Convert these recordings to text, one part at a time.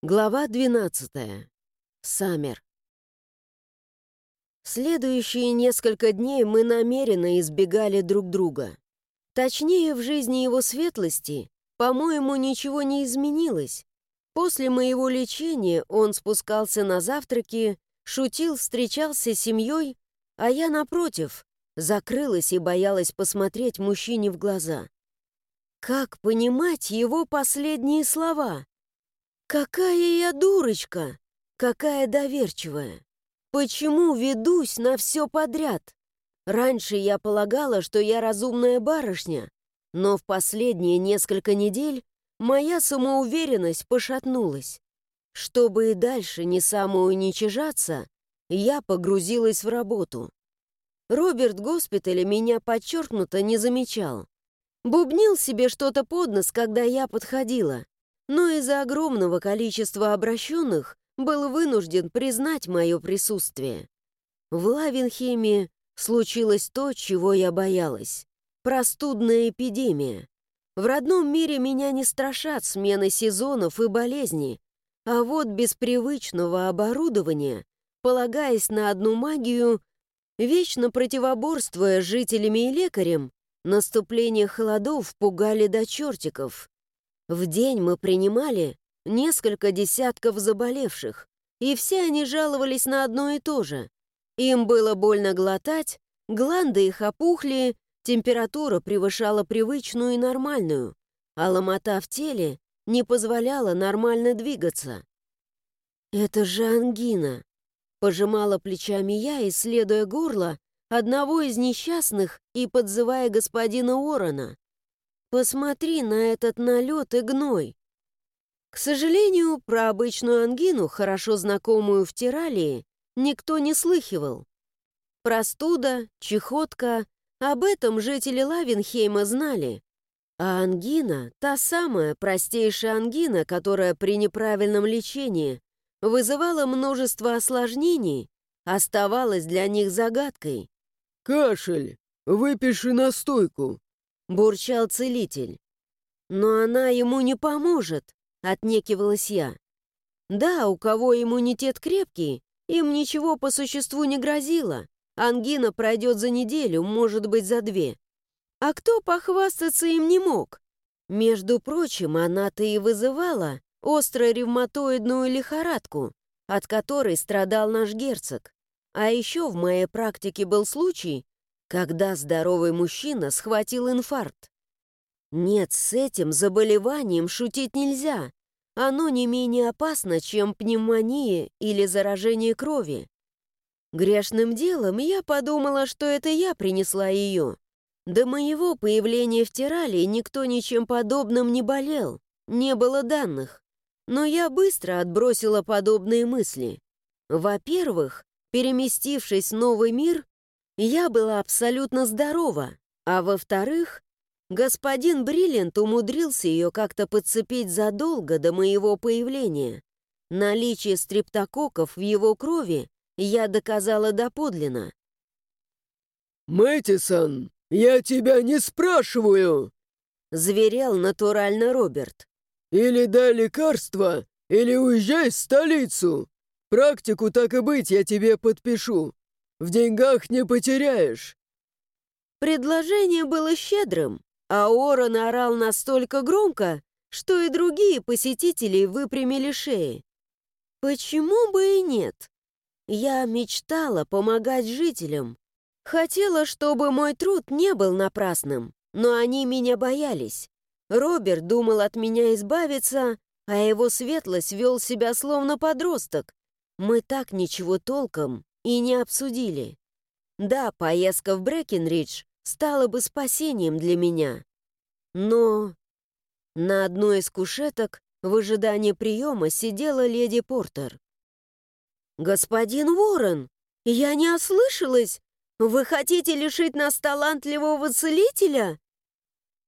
Глава 12. Саммер. Следующие несколько дней мы намеренно избегали друг друга. Точнее, в жизни его светлости, по-моему, ничего не изменилось. После моего лечения он спускался на завтраки, шутил, встречался с семьей, а я, напротив, закрылась и боялась посмотреть мужчине в глаза. Как понимать его последние слова? Какая я дурочка! Какая доверчивая! Почему ведусь на все подряд? Раньше я полагала, что я разумная барышня, но в последние несколько недель моя самоуверенность пошатнулась. Чтобы и дальше не самоуничижаться, я погрузилась в работу. Роберт госпиталя меня подчеркнуто не замечал. Бубнил себе что-то под нос, когда я подходила но из-за огромного количества обращенных был вынужден признать мое присутствие. В Лавенхеме случилось то, чего я боялась. Простудная эпидемия. В родном мире меня не страшат смены сезонов и болезни, а вот без привычного оборудования, полагаясь на одну магию, вечно противоборствуя жителями и лекарям, наступление холодов пугали до чертиков. В день мы принимали несколько десятков заболевших, и все они жаловались на одно и то же. Им было больно глотать, гланды их опухли, температура превышала привычную и нормальную, а ломота в теле не позволяла нормально двигаться. «Это же ангина!» — пожимала плечами я, исследуя горло одного из несчастных и подзывая господина Уоррена. Посмотри на этот налет и гной. К сожалению, про обычную ангину, хорошо знакомую в Тиралии, никто не слыхивал. Простуда, чехотка — об этом жители Лавенхейма знали. А ангина — та самая простейшая ангина, которая при неправильном лечении вызывала множество осложнений, оставалась для них загадкой. «Кашель! Выпиши настойку!» Бурчал целитель. «Но она ему не поможет», — отнекивалась я. «Да, у кого иммунитет крепкий, им ничего по существу не грозило. Ангина пройдет за неделю, может быть, за две. А кто похвастаться им не мог? Между прочим, она-то и вызывала острую ревматоидную лихорадку, от которой страдал наш герцог. А еще в моей практике был случай, когда здоровый мужчина схватил инфаркт. Нет, с этим заболеванием шутить нельзя. Оно не менее опасно, чем пневмония или заражение крови. Грешным делом я подумала, что это я принесла ее. До моего появления в Тирале никто ничем подобным не болел, не было данных. Но я быстро отбросила подобные мысли. Во-первых, переместившись в новый мир, я была абсолютно здорова, а во-вторых, господин Бриллиант умудрился ее как-то подцепить задолго до моего появления. Наличие стрептококков в его крови я доказала доподлинно. «Мэттисон, я тебя не спрашиваю!» — зверел натурально Роберт. «Или дай лекарство, или уезжай в столицу. Практику, так и быть, я тебе подпишу. В деньгах не потеряешь!» Предложение было щедрым, а Орон орал настолько громко, что и другие посетители выпрямили шеи. Почему бы и нет? Я мечтала помогать жителям. Хотела, чтобы мой труд не был напрасным, но они меня боялись. Роберт думал от меня избавиться, а его светлость вел себя словно подросток. Мы так ничего толком и не обсудили. Да, поездка в Брэкенридж стала бы спасением для меня. Но на одной из кушеток в ожидании приема сидела леди Портер. «Господин Уоррен, я не ослышалась! Вы хотите лишить нас талантливого целителя?»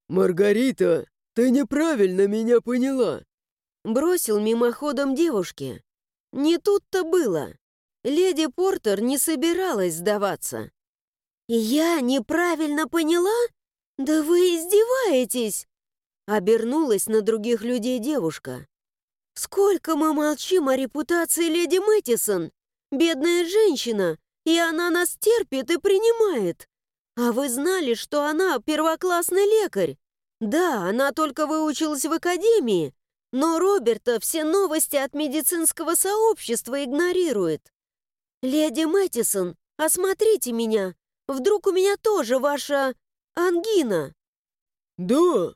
«Маргарита, ты неправильно меня поняла!» Бросил мимоходом девушке. Не тут-то было. Леди Портер не собиралась сдаваться. «Я неправильно поняла? Да вы издеваетесь!» Обернулась на других людей девушка. Сколько мы молчим о репутации леди Мэттисон? Бедная женщина, и она нас терпит и принимает. А вы знали, что она первоклассный лекарь? Да, она только выучилась в академии, но Роберта все новости от медицинского сообщества игнорирует. Леди Мэттисон, осмотрите меня. Вдруг у меня тоже ваша ангина? Да,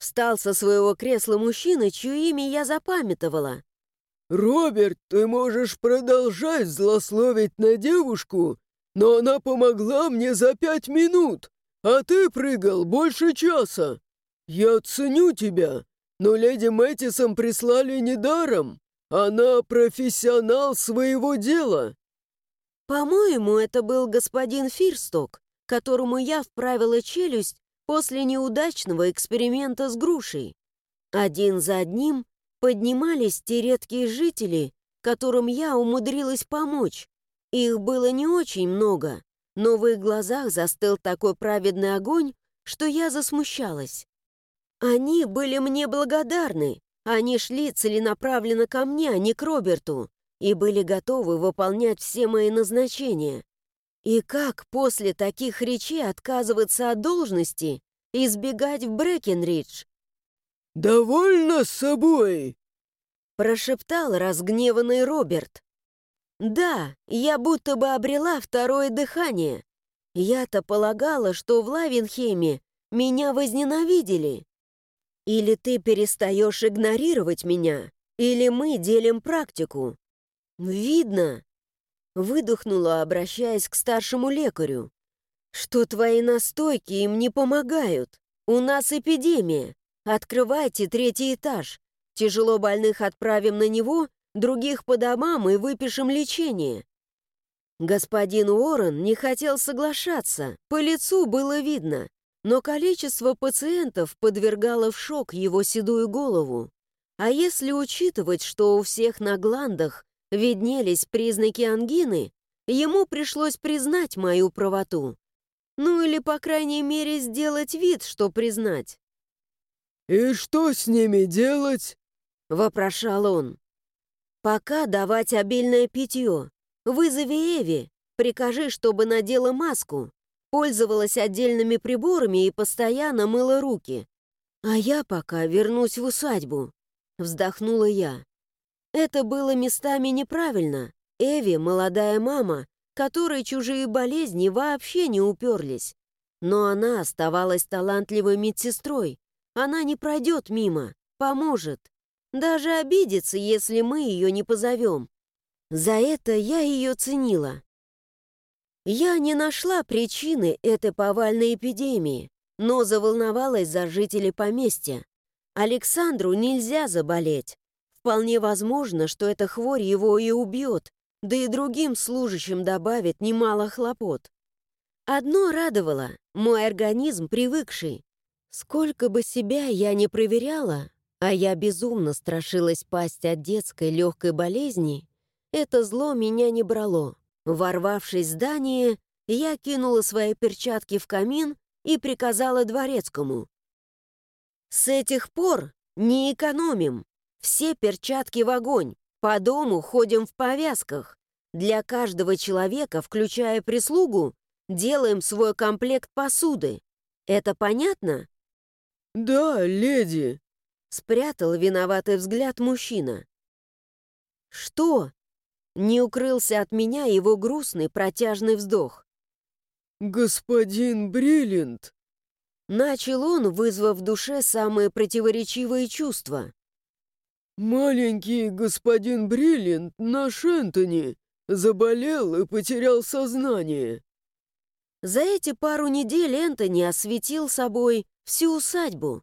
Встал со своего кресла мужчина, чье имя я запамятовала. Роберт, ты можешь продолжать злословить на девушку, но она помогла мне за пять минут, а ты прыгал больше часа. Я ценю тебя, но леди Мэттисон прислали недаром. Она профессионал своего дела. По-моему, это был господин Фирсток, которому я вправила челюсть после неудачного эксперимента с грушей. Один за одним поднимались те редкие жители, которым я умудрилась помочь. Их было не очень много, но в их глазах застыл такой праведный огонь, что я засмущалась. Они были мне благодарны, они шли целенаправленно ко мне, а не к Роберту, и были готовы выполнять все мои назначения. И как после таких речей отказываться от должности и сбегать в Брэкенридж? «Довольно с собой!» Прошептал разгневанный Роберт. «Да, я будто бы обрела второе дыхание. Я-то полагала, что в Лавенхеме меня возненавидели. Или ты перестаешь игнорировать меня, или мы делим практику. Видно, Выдохнула, обращаясь к старшему лекарю. «Что твои настойки им не помогают? У нас эпидемия. Открывайте третий этаж. Тяжело больных отправим на него, других по домам и выпишем лечение». Господин Уоррен не хотел соглашаться, по лицу было видно, но количество пациентов подвергало в шок его седую голову. А если учитывать, что у всех на гландах виднелись признаки ангины, ему пришлось признать мою правоту. Ну или, по крайней мере, сделать вид, что признать. «И что с ними делать?» — вопрошал он. «Пока давать обильное питье. Вызови Эви, прикажи, чтобы надела маску, пользовалась отдельными приборами и постоянно мыла руки. А я пока вернусь в усадьбу», — вздохнула я. Это было местами неправильно. Эви — молодая мама, которой чужие болезни вообще не уперлись. Но она оставалась талантливой медсестрой. Она не пройдет мимо, поможет. Даже обидится, если мы ее не позовем. За это я ее ценила. Я не нашла причины этой повальной эпидемии, но заволновалась за жителей поместья. Александру нельзя заболеть. Вполне возможно, что эта хворь его и убьет, да и другим служащим добавит немало хлопот. Одно радовало — мой организм привыкший. Сколько бы себя я не проверяла, а я безумно страшилась пасть от детской легкой болезни, это зло меня не брало. Ворвавшись в здание, я кинула свои перчатки в камин и приказала дворецкому. «С этих пор не экономим. Все перчатки в огонь. По дому ходим в повязках. Для каждого человека, включая прислугу, делаем свой комплект посуды. Это понятно? «Да, леди», — спрятал виноватый взгляд мужчина. «Что?» — не укрылся от меня его грустный протяжный вздох. «Господин Бриллиант», — начал он, вызвав в душе самые противоречивые чувства. «Маленький господин Бриллиант, наш Энтони, заболел и потерял сознание». За эти пару недель Энтони осветил собой всю усадьбу.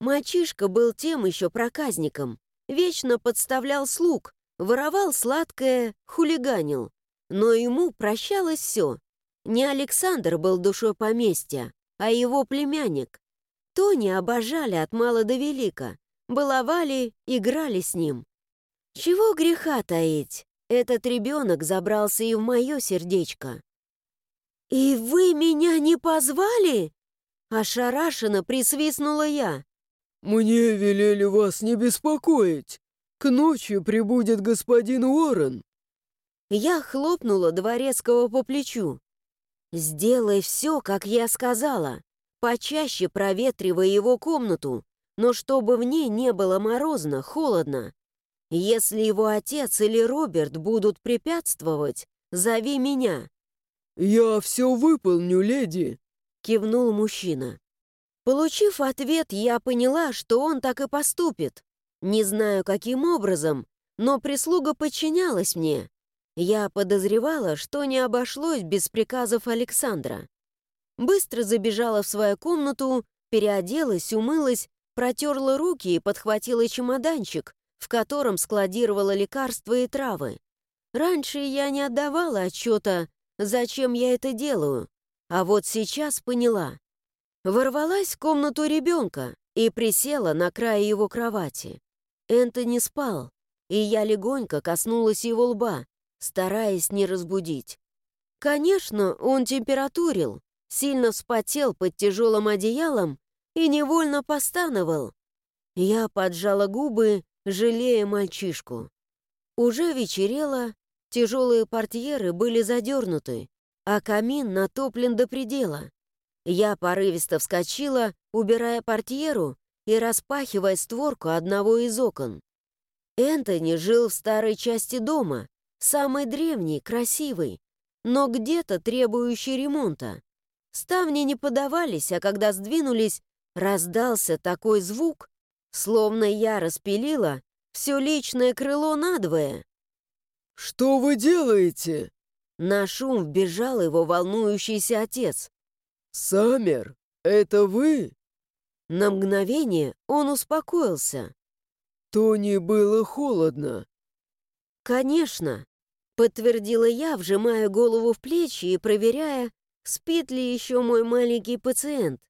Мальчишка был тем еще проказником, вечно подставлял слуг, воровал сладкое, хулиганил. Но ему прощалось все. Не Александр был душой поместья, а его племянник. Тони обожали от мала до велика, баловали, играли с ним. Чего греха таить? Этот ребенок забрался и в мое сердечко. «И вы меня не позвали?» Ошарашенно присвистнула я. «Мне велели вас не беспокоить». К ночи прибудет господин Уоррен». Я хлопнула Дворецкого по плечу. «Сделай все, как я сказала. Почаще проветривай его комнату, но чтобы в ней не было морозно, холодно. Если его отец или Роберт будут препятствовать, зови меня». «Я все выполню, леди», — кивнул мужчина. Получив ответ, я поняла, что он так и поступит. Не знаю, каким образом, но прислуга подчинялась мне. Я подозревала, что не обошлось без приказов Александра. Быстро забежала в свою комнату, переоделась, умылась, протерла руки и подхватила чемоданчик, в котором складировала лекарства и травы. Раньше я не отдавала отчета, зачем я это делаю, а вот сейчас поняла. Ворвалась в комнату ребенка и присела на край его кровати. Энтони спал, и я легонько коснулась его лба, стараясь не разбудить. Конечно, он температурил, сильно вспотел под тяжелым одеялом и невольно постановал. Я поджала губы, жалея мальчишку. Уже вечерело, тяжелые портьеры были задернуты, а камин натоплен до предела. Я порывисто вскочила, убирая портьеру и распахивая створку одного из окон. Энтони жил в старой части дома, самой древней, красивой, но где-то требующей ремонта. Ставни не подавались, а когда сдвинулись, раздался такой звук, словно я распилила все личное крыло надвое. «Что вы делаете?» На шум вбежал его волнующийся отец. «Саммер, это вы?» На мгновение он успокоился. «Тони было холодно». «Конечно», — подтвердила я, вжимая голову в плечи и проверяя, спит ли еще мой маленький пациент.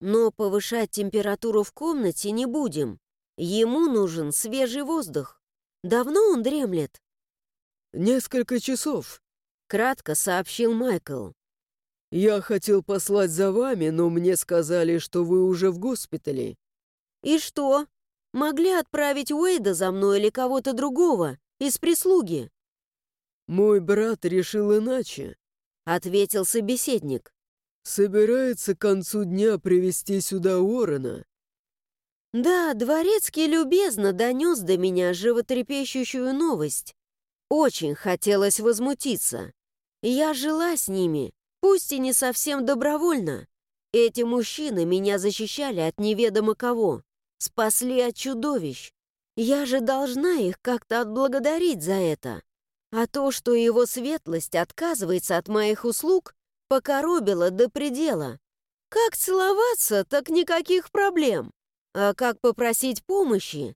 «Но повышать температуру в комнате не будем. Ему нужен свежий воздух. Давно он дремлет?» «Несколько часов», — кратко сообщил Майкл. «Я хотел послать за вами, но мне сказали, что вы уже в госпитале». «И что? Могли отправить Уэйда за мной или кого-то другого, из прислуги?» «Мой брат решил иначе», — ответил собеседник. «Собирается к концу дня привести сюда Уоррена». Да, Дворецкий любезно донес до меня животрепещущую новость. Очень хотелось возмутиться. Я жила с ними, Пусть и не совсем добровольно. Эти мужчины меня защищали от неведомо кого, спасли от чудовищ. Я же должна их как-то отблагодарить за это. А то, что его светлость отказывается от моих услуг, покоробило до предела. Как целоваться, так никаких проблем. А как попросить помощи?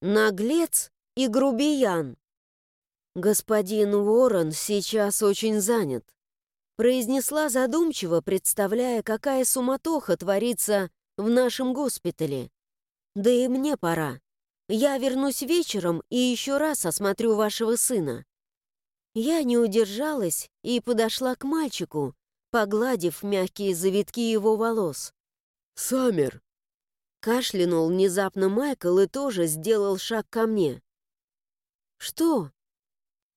Наглец и грубиян. Господин Уоррен сейчас очень занят произнесла задумчиво, представляя, какая суматоха творится в нашем госпитале. «Да и мне пора. Я вернусь вечером и еще раз осмотрю вашего сына». Я не удержалась и подошла к мальчику, погладив мягкие завитки его волос. «Саммер!» Кашлянул внезапно Майкл и тоже сделал шаг ко мне. «Что?»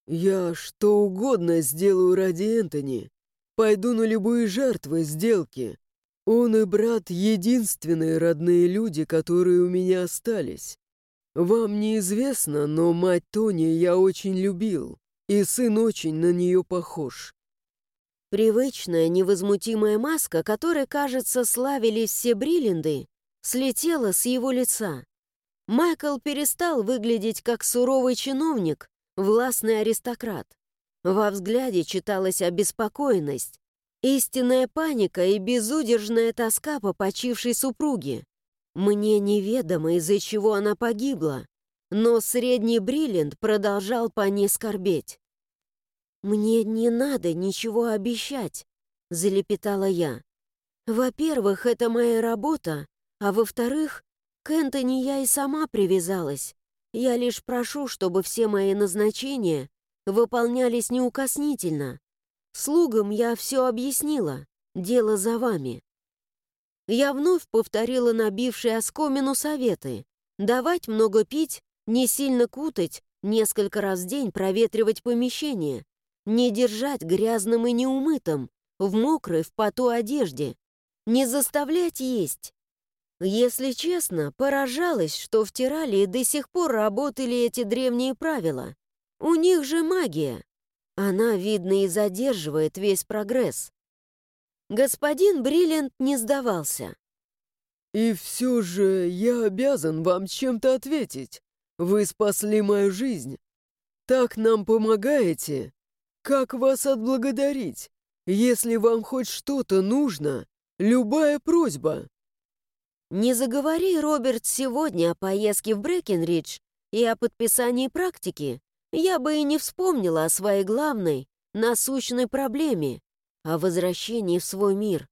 «Я что угодно сделаю ради Энтони. Пойду на любые жертвы сделки. Он и брат — единственные родные люди, которые у меня остались. Вам неизвестно, но мать Тони я очень любил, и сын очень на нее похож. Привычная невозмутимая маска, которой, кажется, славились все бриллинды, слетела с его лица. Майкл перестал выглядеть как суровый чиновник, властный аристократ. Во взгляде читалась обеспокоенность, истинная паника и безудержная тоска по почившей супруге. Мне неведомо, из-за чего она погибла, но средний бриллиант продолжал по ней скорбеть. «Мне не надо ничего обещать», — залепетала я. «Во-первых, это моя работа, а во-вторых, к Энтони я и сама привязалась. Я лишь прошу, чтобы все мои назначения выполнялись неукоснительно. Слугам я все объяснила, дело за вами. Я вновь повторила набившие оскомину советы. Давать много пить, не сильно кутать, несколько раз в день проветривать помещение, не держать грязным и неумытым, в мокрой, в поту одежде, не заставлять есть. Если честно, поражалась, что в Тиралии до сих пор работали эти древние правила. У них же магия. Она, видно, и задерживает весь прогресс. Господин Бриллиант не сдавался. «И все же я обязан вам чем-то ответить. Вы спасли мою жизнь. Так нам помогаете. Как вас отблагодарить? Если вам хоть что-то нужно, любая просьба». Не заговори, Роберт, сегодня о поездке в Брэкенридж и о подписании практики, я бы и не вспомнила о своей главной, насущной проблеме, о возвращении в свой мир.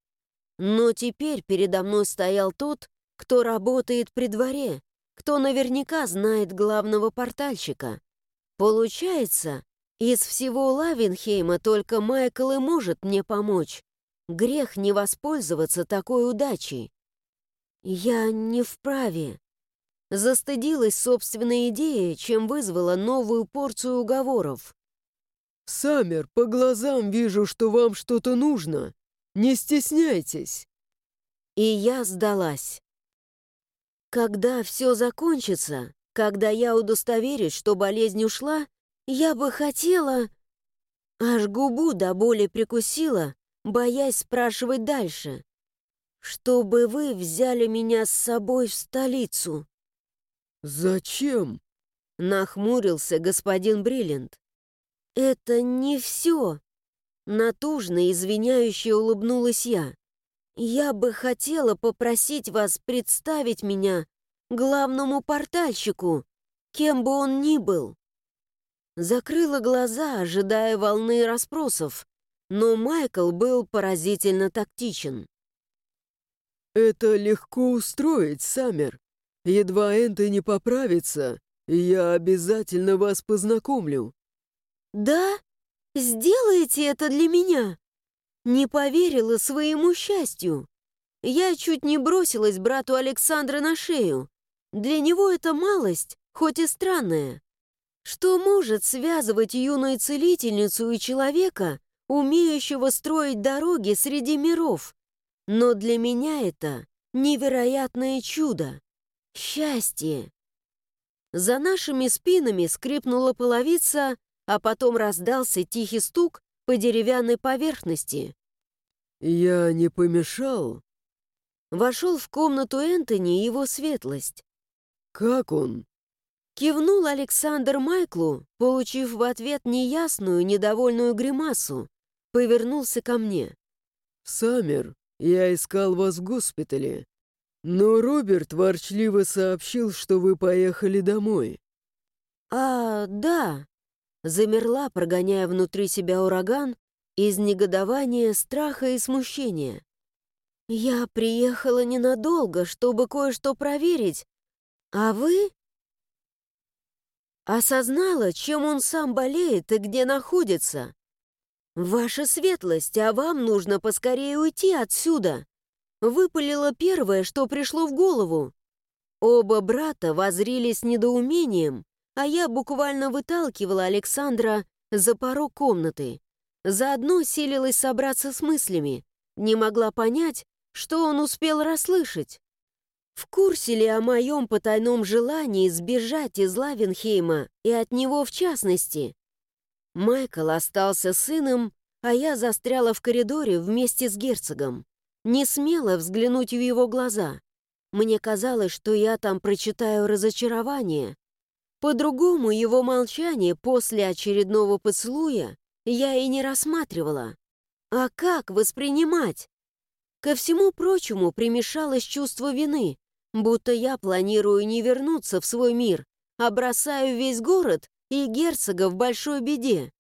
Но теперь передо мной стоял тот, кто работает при дворе, кто наверняка знает главного портальщика. Получается, из всего Лавенхейма только Майкл и может мне помочь. Грех не воспользоваться такой удачей. Я не вправе. Застыдилась собственной идеей, чем вызвала новую порцию уговоров. «Саммер, по глазам вижу, что вам что-то нужно. Не стесняйтесь!» И я сдалась. Когда все закончится, когда я удостоверюсь, что болезнь ушла, я бы хотела... Аж губу до боли прикусила, боясь спрашивать дальше. Чтобы вы взяли меня с собой в столицу. «Зачем?» — нахмурился господин Бриллиант. «Это не все!» Натужно извиняюще улыбнулась я. «Я бы хотела попросить вас представить меня главному портальщику, кем бы он ни был». Закрыла глаза, ожидая волны расспросов, но Майкл был поразительно тактичен. «Это легко устроить, Саммер. Едва Энтони поправится, я обязательно вас познакомлю». «Да? Сделаете это для меня?» Не поверила своему счастью. Я чуть не бросилась брату Александра на шею. Для него это малость, хоть и странная. Что может связывать юную целительницу и человека, умеющего строить дороги среди миров? Но для меня это невероятное чудо. Счастье. За нашими спинами скрипнула половица, а потом раздался тихий стук по деревянной поверхности. «Я не помешал?» Вошел в комнату Энтони его светлость. «Как он?» Кивнул Александр Майклу, получив в ответ неясную, недовольную гримасу. Повернулся ко мне. «Саммер, я искал вас в госпитале. Но Роберт ворчливо сообщил, что вы поехали домой. «А, да», — замерла, прогоняя внутри себя ураган из негодования, страха и смущения. «Я приехала ненадолго, чтобы кое-что проверить. А вы?» Осознала, чем он сам болеет и где находится. «Ваша светлость, а вам нужно поскорее уйти отсюда!» Выпалило первое, что пришло в голову. Оба брата возрились недоумением, а я буквально выталкивала Александра за порог комнаты. Заодно силилась собраться с мыслями, не могла понять, что он успел расслышать. В курсе ли о моем потайном желании сбежать из Лавенхейма и от него в частности? Майкл остался сыном, а я застряла в коридоре вместе с герцогом не смела взглянуть в его глаза. Мне казалось, что я там прочитаю разочарование. По-другому его молчание после очередного поцелуя я и не рассматривала. А как воспринимать? Ко всему прочему примешалось чувство вины, будто я планирую не вернуться в свой мир, а бросаю весь город и герцога в большой беде.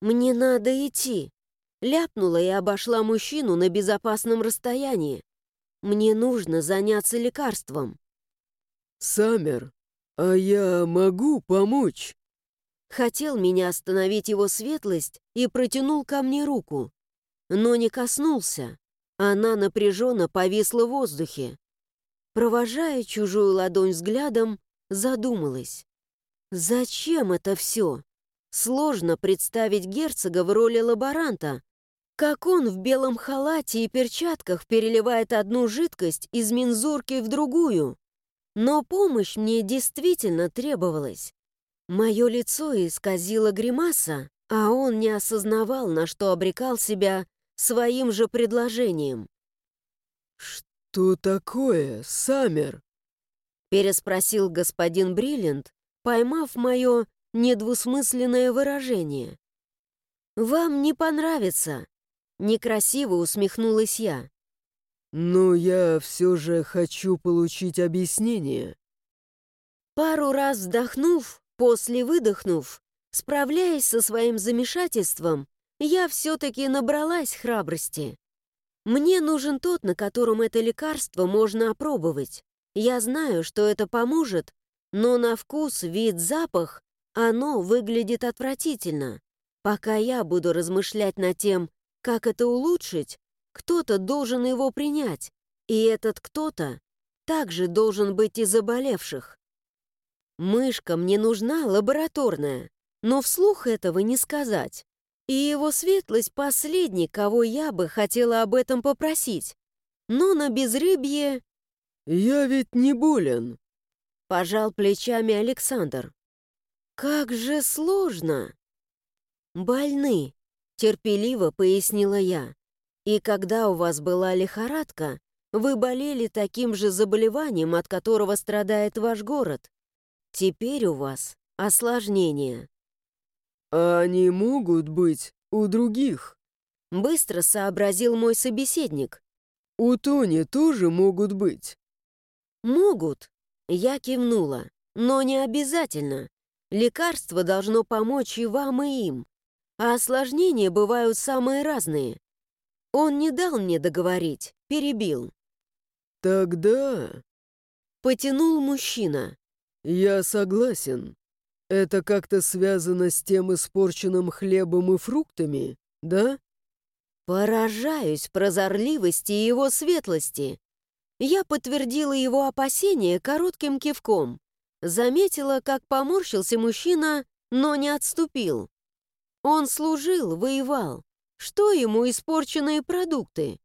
Мне надо идти. Ляпнула и обошла мужчину на безопасном расстоянии. Мне нужно заняться лекарством. «Саммер, а я могу помочь?» Хотел меня остановить его светлость и протянул ко мне руку, но не коснулся. Она напряженно повисла в воздухе. Провожая чужую ладонь взглядом, задумалась. Зачем это все? Сложно представить герцога в роли лаборанта, как он в белом халате и перчатках переливает одну жидкость из мензурки в другую. Но помощь мне действительно требовалась. Мое лицо исказило гримаса, а он не осознавал, на что обрекал себя своим же предложением. «Что такое, Саммер?» переспросил господин Бриллиант, поймав мое недвусмысленное выражение. «Вам не понравится», — некрасиво усмехнулась я. «Но я все же хочу получить объяснение». Пару раз вздохнув, после выдохнув, справляясь со своим замешательством, я все-таки набралась храбрости. Мне нужен тот, на котором это лекарство можно опробовать. Я знаю, что это поможет, но на вкус, вид, запах оно выглядит отвратительно. Пока я буду размышлять над тем, как это улучшить, кто-то должен его принять, и этот кто-то также должен быть и заболевших. Мышка мне нужна лабораторная, но вслух этого не сказать. И его светлость последний, кого я бы хотела об этом попросить. Но на безрыбье... «Я ведь не болен», — пожал плечами Александр. «Как же сложно!» «Больны», — терпеливо пояснила я. «И когда у вас была лихорадка, вы болели таким же заболеванием, от которого страдает ваш город. Теперь у вас осложнение». «А они могут быть у других?» Быстро сообразил мой собеседник. «У Тони тоже могут быть?» «Могут», — я кивнула, «но не обязательно. Лекарство должно помочь и вам, и им. А осложнения бывают самые разные. Он не дал мне договорить, перебил. «Тогда...» Потянул мужчина. «Я согласен. Это как-то связано с тем испорченным хлебом и фруктами, да?» Поражаюсь прозорливости его светлости. Я подтвердила его опасения коротким кивком. Заметила, как поморщился мужчина, но не отступил. Он служил, воевал. Что ему испорченные продукты?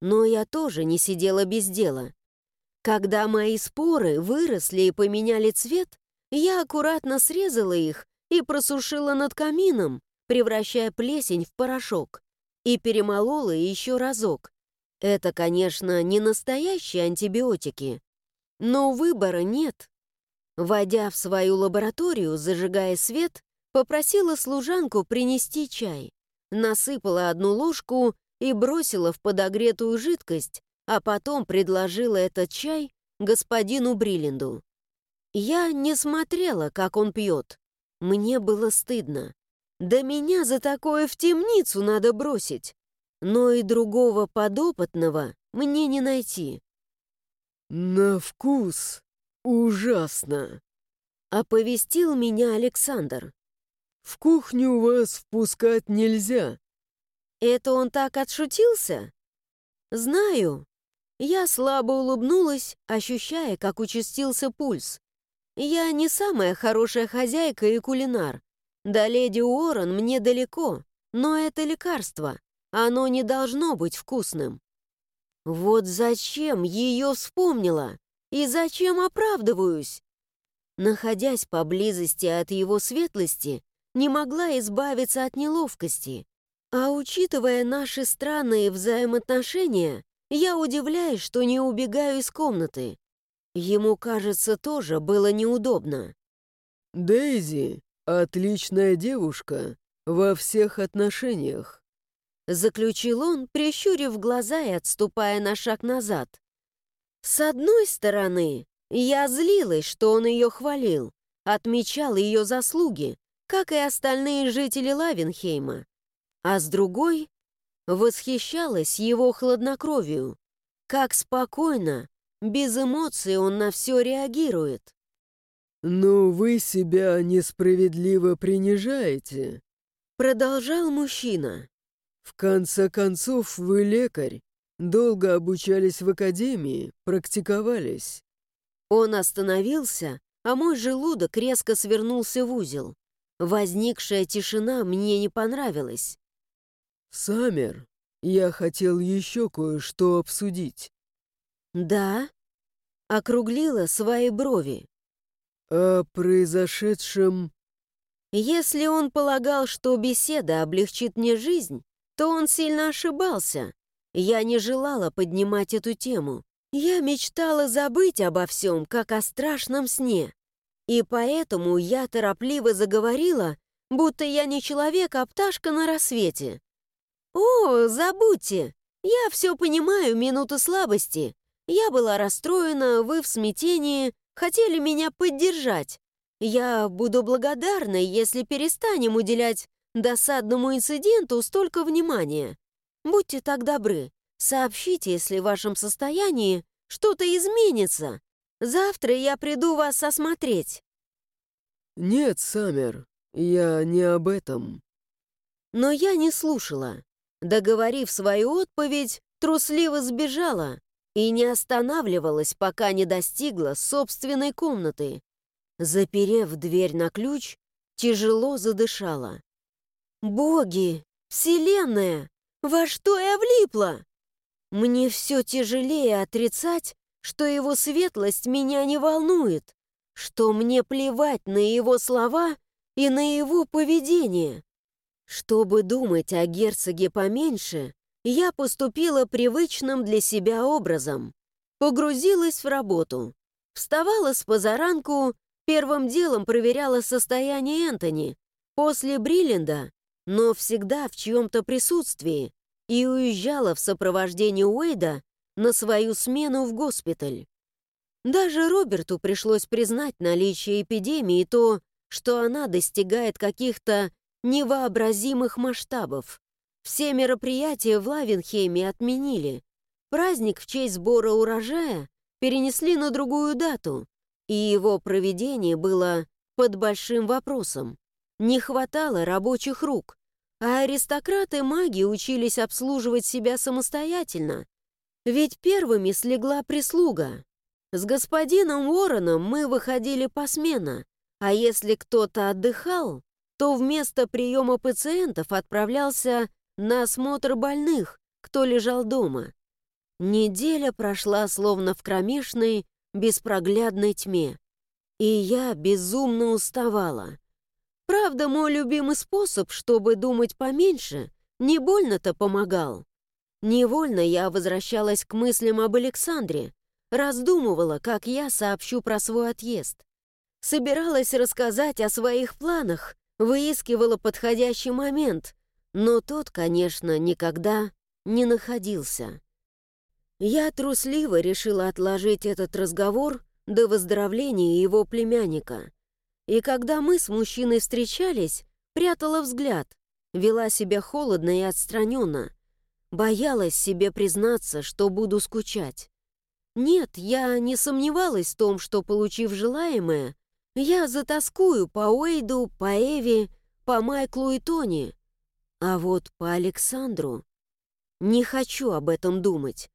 Но я тоже не сидела без дела. Когда мои споры выросли и поменяли цвет, я аккуратно срезала их и просушила над камином, превращая плесень в порошок, и перемолола еще разок. Это, конечно, не настоящие антибиотики, но выбора нет. Войдя в свою лабораторию, зажигая свет, попросила служанку принести чай, насыпала одну ложку и бросила в подогретую жидкость, а потом предложила этот чай господину Бриллинду. Я не смотрела, как он пьет. Мне было стыдно. Да меня за такое в темницу надо бросить. Но и другого подопытного мне не найти. «На вкус «Ужасно!» — оповестил меня Александр. «В кухню вас впускать нельзя». «Это он так отшутился?» «Знаю». Я слабо улыбнулась, ощущая, как участился пульс. «Я не самая хорошая хозяйка и кулинар. До леди Уоррен мне далеко, но это лекарство. Оно не должно быть вкусным». Вот зачем ее вспомнила? И зачем оправдываюсь? Находясь поблизости от его светлости, не могла избавиться от неловкости. А учитывая наши странные взаимоотношения, я удивляюсь, что не убегаю из комнаты. Ему, кажется, тоже было неудобно. «Дейзи — отличная девушка во всех отношениях», заключил он, прищурив глаза и отступая на шаг назад. С одной стороны, я злилась, что он ее хвалил, отмечал ее заслуги, как и остальные жители Лавенхейма. А с другой, восхищалась его хладнокровию, как спокойно, без эмоций он на все реагирует. «Но вы себя несправедливо принижаете», — продолжал мужчина. «В конце концов, вы лекарь, Долго обучались в академии, практиковались. Он остановился, а мой желудок резко свернулся в узел. Возникшая тишина мне не понравилась. «Саммер, я хотел еще кое-что обсудить». «Да?» — округлила свои брови. «О произошедшем...» Если он полагал, что беседа облегчит мне жизнь, то он сильно ошибался. Я не желала поднимать эту тему. Я мечтала забыть обо всем, как о страшном сне. И поэтому я торопливо заговорила, будто я не человек, а пташка на рассвете. «О, забудьте! Я все понимаю, минуту слабости. Я была расстроена, вы в смятении, хотели меня поддержать. Я буду благодарна, если перестанем уделять досадному инциденту столько внимания. Будьте так добры, сообщите, если в вашем состоянии что-то изменится. Завтра я приду вас осмотреть». «Нет, Саммер, я не об этом». Но я не слушала. Договорив свою отповедь, трусливо сбежала и не останавливалась, пока не достигла собственной комнаты. Заперев дверь на ключ, тяжело задышала. «Боги! Вселенная! Во что я влипла?» Мне все тяжелее отрицать, что его светлость меня не волнует, что мне плевать на его слова и на его поведение. Чтобы думать о герцоге поменьше, я поступила привычным для себя образом. Погрузилась в работу. Вставала с позаранку, первым делом проверяла состояние Энтони, после Бриллинда, но всегда в чьем-то присутствии, и уезжала в сопровождении Уэйда на свою смену в госпиталь. Даже Роберту пришлось признать наличие эпидемии и то, что она достигает каких-то невообразимых масштабов. Все мероприятия в Лавенхейме отменили. Праздник в честь сбора урожая перенесли на другую дату, и его проведение было под большим вопросом. Не хватало рабочих рук, а аристократы-маги учились обслуживать себя самостоятельно. Ведь первыми слегла прислуга. С господином Уорреном мы выходили посменно, а если кто-то отдыхал, то вместо приема пациентов отправлялся на осмотр больных, кто лежал дома. Неделя прошла словно в кромешной, беспроглядной тьме, и я безумно уставала. Правда, мой любимый способ, чтобы думать поменьше, не больно-то помогал. Невольно я возвращалась к мыслям об Александре, раздумывала, как я сообщу про свой отъезд. Собиралась рассказать о своих планах, выискивала подходящий момент, но тот, конечно, никогда не находился. Я трусливо решила отложить этот разговор до выздоровления его племянника. И когда мы с мужчиной встречались, прятала взгляд, вела себя холодно и отстраненно, боялась себе признаться, что буду скучать. Нет, я не сомневалась в том, что, получив желаемое, я затаскую по Уэйду, по Эви, по Майклу и Тони. А вот по Александру не хочу об этом думать.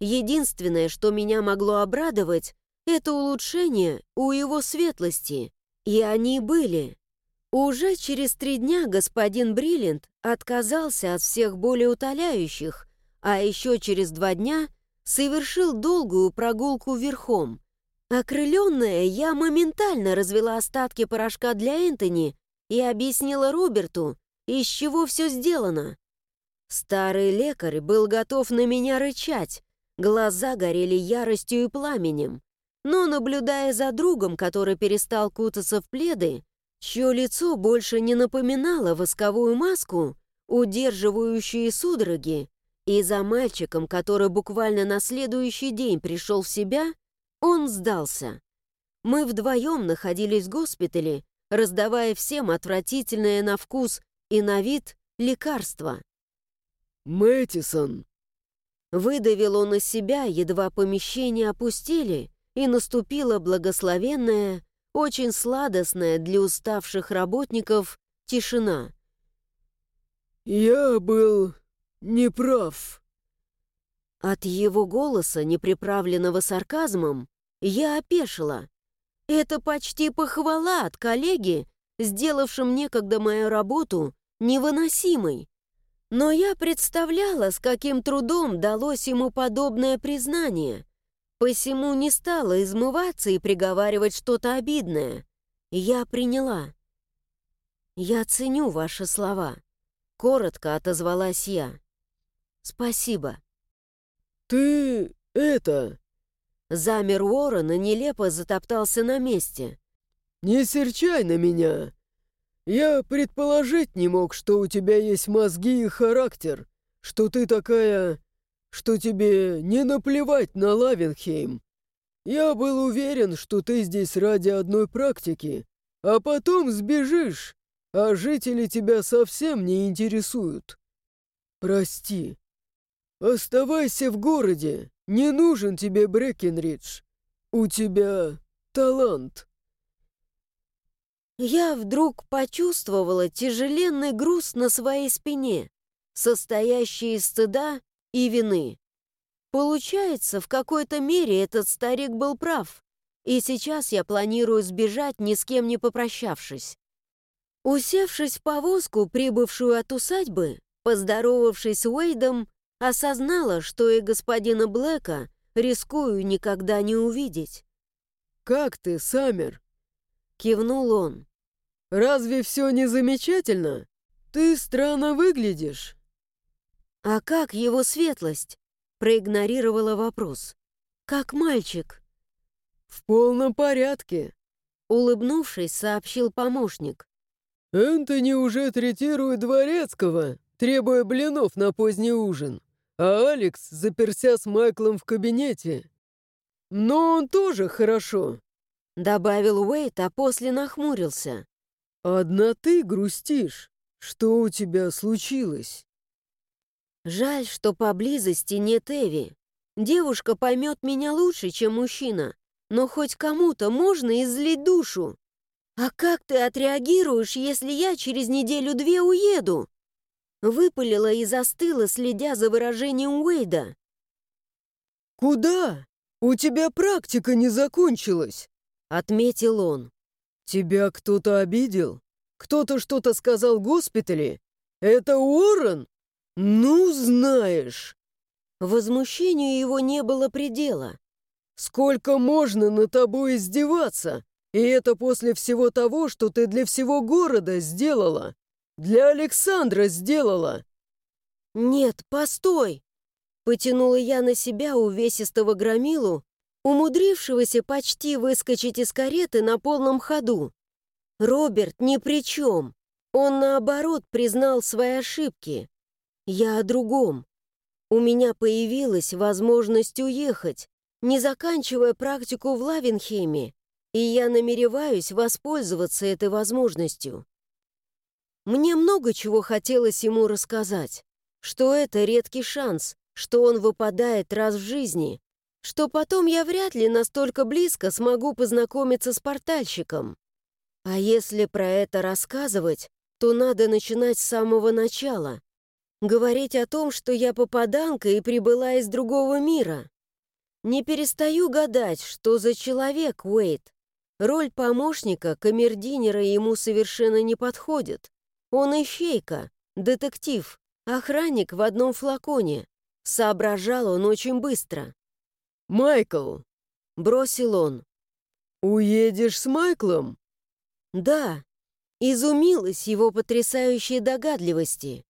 Единственное, что меня могло обрадовать, это улучшение у его светлости. И они были. Уже через три дня господин Бриллиант отказался от всех более утоляющих, а еще через два дня совершил долгую прогулку верхом. Окрыленная, я моментально развела остатки порошка для Энтони и объяснила Роберту, из чего все сделано. Старый лекарь был готов на меня рычать, глаза горели яростью и пламенем. Но, наблюдая за другом, который перестал кутаться в пледы, чье лицо больше не напоминало восковую маску, удерживающую судороги, и за мальчиком, который буквально на следующий день пришел в себя, он сдался. Мы вдвоем находились в госпитале, раздавая всем отвратительное на вкус и на вид лекарства. «Мэттисон!» Выдавил он из себя, едва помещение опустили, и наступила благословенная, очень сладостная для уставших работников тишина. «Я был неправ». От его голоса, неприправленного сарказмом, я опешила. Это почти похвала от коллеги, сделавшим некогда мою работу невыносимой. Но я представляла, с каким трудом далось ему подобное признание. Посему не стала измываться и приговаривать что-то обидное. Я приняла. «Я ценю ваши слова», — коротко отозвалась я. «Спасибо». «Ты это...» Замер Уоррен и нелепо затоптался на месте. «Не серчай на меня. Я предположить не мог, что у тебя есть мозги и характер, что ты такая... что тебе не наплевать на Лавенхейм. Я был уверен, что ты здесь ради одной практики, а потом сбежишь, а жители тебя совсем не интересуют. Прости. Оставайся в городе, не нужен тебе Брэкенридж. У тебя талант. Я вдруг почувствовала тяжеленный груз на своей спине, состоящий из стыда и вины. Получается, в какой-то мере этот старик был прав, и сейчас я планирую сбежать, ни с кем не попрощавшись. Усевшись в повозку, прибывшую от усадьбы, поздоровавшись с Уэйдом, осознала, что и господина Блэка рискую никогда не увидеть. «Как ты, Саммер?» Кивнул он. «Разве все не замечательно? Ты странно выглядишь». «А как его светлость?» Проигнорировала вопрос. «Как мальчик?» «В полном порядке», — улыбнувшись, сообщил помощник. «Энтони уже третирует дворецкого, требуя блинов на поздний ужин, а Алекс заперся с Майклом в кабинете. Но он тоже хорошо. Добавил Уэйт, а после нахмурился. «Одна ты грустишь. Что у тебя случилось?» «Жаль, что поблизости нет Эви. Девушка поймет меня лучше, чем мужчина, но хоть кому-то можно излить душу. А как ты отреагируешь, если я через неделю-две уеду?» Выпалила и застыла, следя за выражением Уэйда. «Куда? У тебя практика не закончилась!» отметил он. «Тебя кто-то обидел? Кто-то что-то сказал в госпитале? Это Уоррен? Ну, знаешь!» Возмущению его не было предела. «Сколько можно на тобой издеваться? И это после всего того, что ты для всего города сделала. Для Александра сделала!» «Нет, постой!» Потянула я на себя увесистого громилу, умудрившегося почти выскочить из кареты на полном ходу. Роберт ни при чем. Он, наоборот, признал свои ошибки. Я о другом. У меня появилась возможность уехать, не заканчивая практику в Лавенхеме, и я намереваюсь воспользоваться этой возможностью. Мне много чего хотелось ему рассказать, что это редкий шанс, что он выпадает раз в жизни, что потом я вряд ли настолько близко смогу познакомиться с портальщиком. А если про это рассказывать, то надо начинать с самого начала. Говорить о том, что я попаданка и прибыла из другого мира. Не перестаю гадать, что за человек Уэйт. Роль помощника, камердинера ему совершенно не подходит. Он ищейка, детектив, охранник в одном флаконе. Соображал он очень быстро. «Майкл!» — бросил он. «Уедешь с Майклом?» «Да», — изумилась его потрясающей догадливости.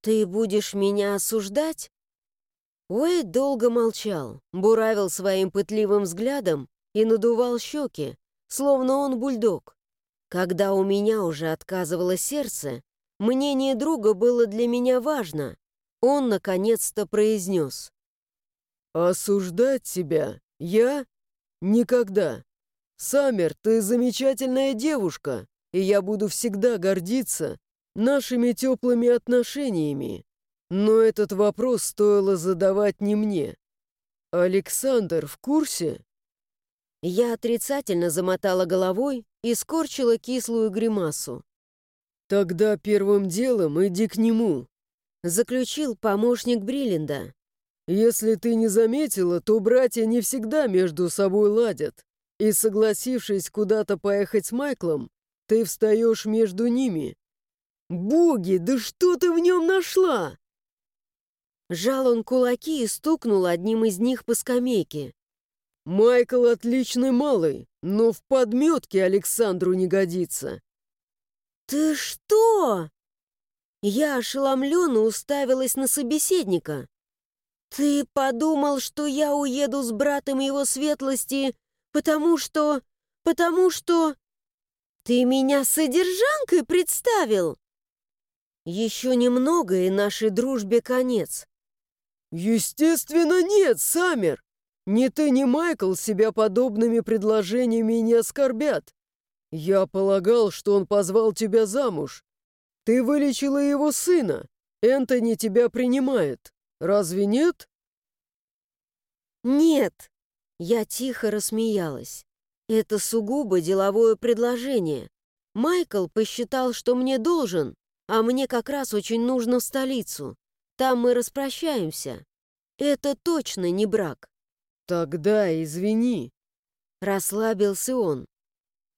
«Ты будешь меня осуждать?» Уэйд долго молчал, буравил своим пытливым взглядом и надувал щеки, словно он бульдог. Когда у меня уже отказывало сердце, мнение друга было для меня важно. Он наконец-то произнес. «Осуждать тебя? Я? Никогда. Саммер, ты замечательная девушка, и я буду всегда гордиться нашими теплыми отношениями. Но этот вопрос стоило задавать не мне. Александр в курсе?» Я отрицательно замотала головой и скорчила кислую гримасу. «Тогда первым делом иди к нему», — заключил помощник Бриллинда. Если ты не заметила, то братья не всегда между собой ладят. И согласившись куда-то поехать с Майклом, ты встаешь между ними. Боги, да что ты в нем нашла? Жал он кулаки и стукнул одним из них по скамейке. Майкл отличный малый, но в подметке Александру не годится. «Ты что?» Я ошеломленно уставилась на собеседника. «Ты подумал, что я уеду с братом его светлости, потому что... потому что... Ты меня содержанкой представил?» Еще немного, и нашей дружбе конец. «Естественно, нет, Саммер! Ни ты, ни Майкл себя подобными предложениями не оскорбят. Я полагал, что он позвал тебя замуж. Ты вылечила его сына. Энтони тебя принимает. Разве нет?» «Нет!» Я тихо рассмеялась. «Это сугубо деловое предложение. Майкл посчитал, что мне должен, а мне как раз очень нужно в столицу. Там мы распрощаемся. Это точно не брак». «Тогда извини», — расслабился он.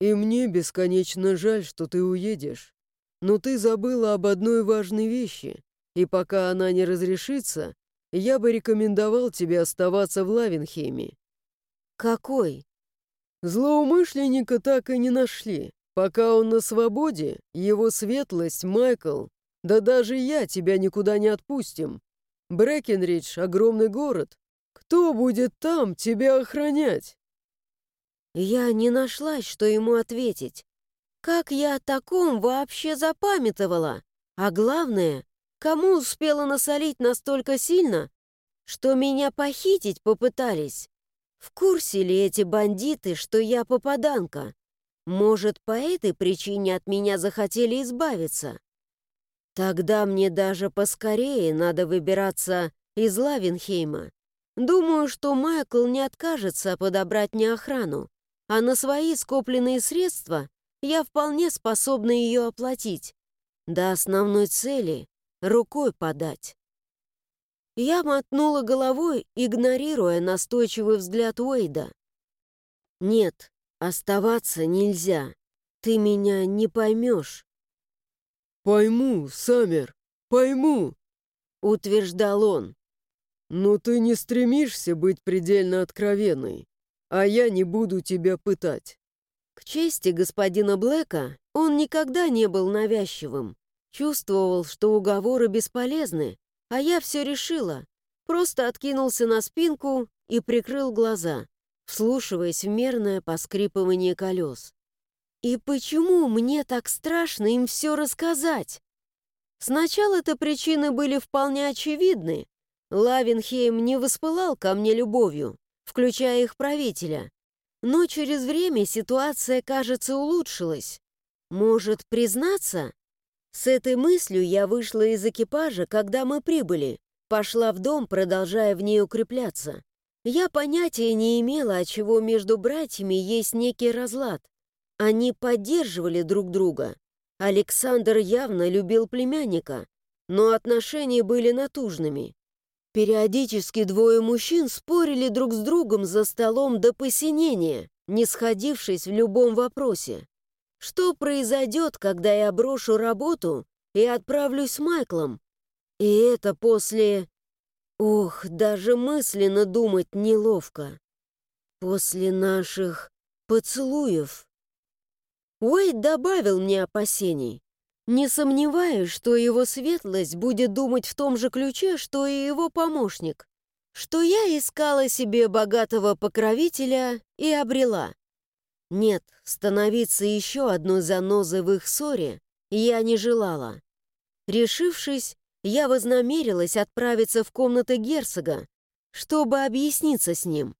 «И мне бесконечно жаль, что ты уедешь. Но ты забыла об одной важной вещи, и пока она не разрешится, я бы рекомендовал тебе оставаться в Лавенхейме». «Какой?» «Злоумышленника так и не нашли. Пока он на свободе, его светлость, Майкл, да даже я тебя никуда не отпустим. Брэкенридж — огромный город. Кто будет там тебя охранять?» Я не нашлась, что ему ответить. Как я о таком вообще запамятовала? А главное, кому успела насолить настолько сильно, что меня похитить попытались? В курсе ли эти бандиты, что я попаданка? Может, по этой причине от меня захотели избавиться? Тогда мне даже поскорее надо выбираться из Лавенхейма. Думаю, что Майкл не откажется подобрать мне охрану, а на свои скопленные средства я вполне способна ее оплатить. До основной цели рукой подать. Я мотнула головой, игнорируя настойчивый взгляд Уэйда. «Нет, оставаться нельзя. Ты меня не поймешь». «Пойму, Саммер, пойму», — утверждал он. «Но ты не стремишься быть предельно откровенной, а я не буду тебя пытать». К чести господина Блэка, он никогда не был навязчивым. Чувствовал, что уговоры бесполезны, а я все решила. Просто откинулся на спинку и прикрыл глаза, вслушиваясь в мерное поскрипывание колес. И почему мне так страшно им все рассказать? Сначала-то причины были вполне очевидны. Лавенхейм не воспылал ко мне любовью, включая их правителя. Но через время ситуация, кажется, улучшилась. Может, признаться? С этой мыслью я вышла из экипажа, когда мы прибыли, пошла в дом, продолжая в ней укрепляться. Я понятия не имела, от чего между братьями есть некий разлад. Они поддерживали друг друга. Александр явно любил племянника, но отношения были натужными. Периодически двое мужчин спорили друг с другом за столом до посинения, не сходившись в любом вопросе. Что произойдет, когда я брошу работу и отправлюсь с Майклом? И это после... Ох, даже мысленно думать неловко. После наших поцелуев. Уэйд добавил мне опасений. Не сомневаюсь, что его светлость будет думать в том же ключе, что и его помощник. Что я искала себе богатого покровителя и обрела. Нет, становиться еще одной занозой в их ссоре я не желала. Решившись, я вознамерилась отправиться в комнаты герцога, чтобы объясниться с ним.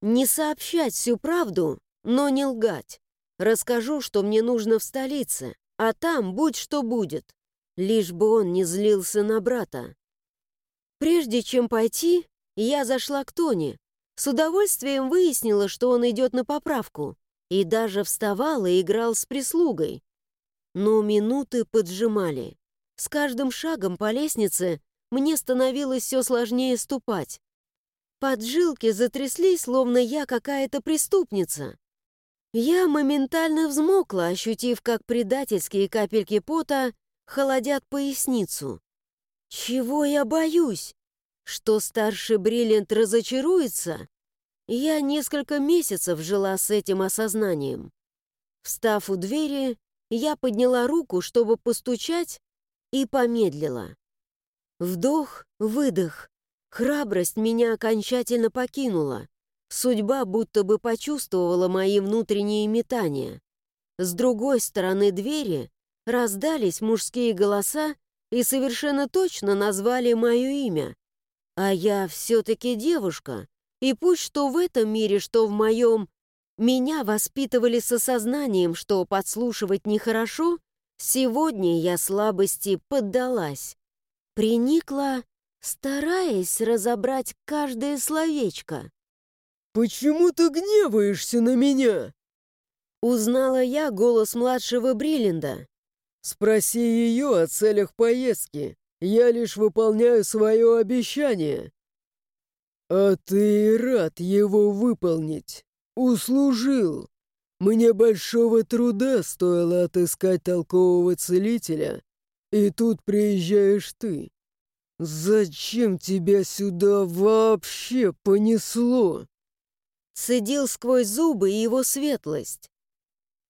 Не сообщать всю правду, но не лгать. Расскажу, что мне нужно в столице, а там будь что будет, лишь бы он не злился на брата. Прежде чем пойти, я зашла к Тони. С удовольствием выяснила, что он идет на поправку, и даже вставал и играл с прислугой. Но минуты поджимали. С каждым шагом по лестнице мне становилось все сложнее ступать. Поджилки затряслись, словно я какая-то преступница. Я моментально взмокла, ощутив, как предательские капельки пота холодят поясницу. Чего я боюсь? Что старший бриллиант разочаруется? Я несколько месяцев жила с этим осознанием. Встав у двери, я подняла руку, чтобы постучать, и помедлила. Вдох, выдох. Храбрость меня окончательно покинула. Судьба будто бы почувствовала мои внутренние метания. С другой стороны двери раздались мужские голоса и совершенно точно назвали мое имя. А я все-таки девушка, и пусть что в этом мире, что в моем, меня воспитывали с осознанием, что подслушивать нехорошо, сегодня я слабости поддалась. Приникла, стараясь разобрать каждое словечко. «Почему ты гневаешься на меня?» Узнала я голос младшего Бриллинда. «Спроси ее о целях поездки. Я лишь выполняю свое обещание». «А ты рад его выполнить. Услужил. Мне большого труда стоило отыскать толкового целителя, и тут приезжаешь ты. Зачем тебя сюда вообще понесло?» Цедил сквозь зубы его светлость.